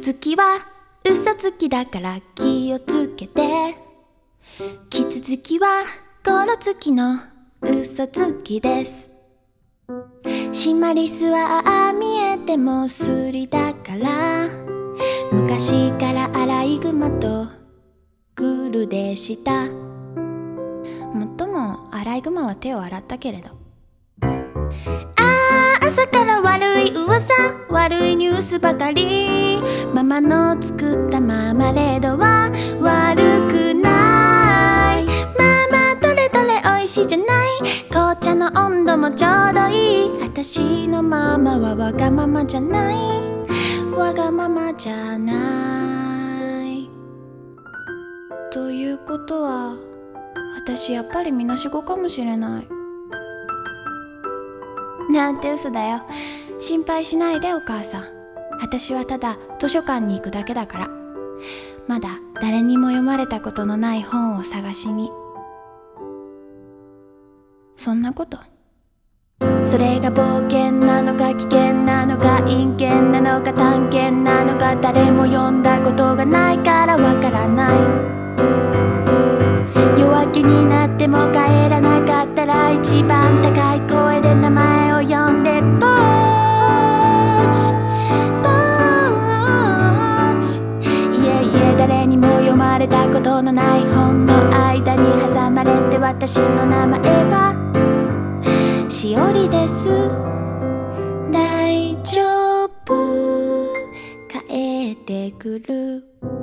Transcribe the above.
つきは嘘つきだから気をつけて。キツツキはゴロつきの嘘つきです。シマリスはああ見えてもスリだから。昔からアライグマとグルでした。もっともアライグマは手を洗ったけれど。あー朝から悪い噂悪いニュースばかり。ママの作ったマーマレードは悪くない。ママどれどれ美味しいじゃない。紅茶の温度もちょうどいい。私のママはわがままじゃない。わがままじゃない。ということは私やっぱりみなしごかもしれない。なんて嘘だよ。心配しないでお母さん。私はただ図書館に行くだけだから。まだ誰にも読まれたことのない本を探しに。そんなこと。それが冒険なのか危険なのか陰険なのか探検なのか誰も読んだことがないからわからない。夜明けになっても帰らなかったら一番高い声で名前まれたことのない本の間に挟まれて私の名前はしおりです。大丈夫。帰ってくる。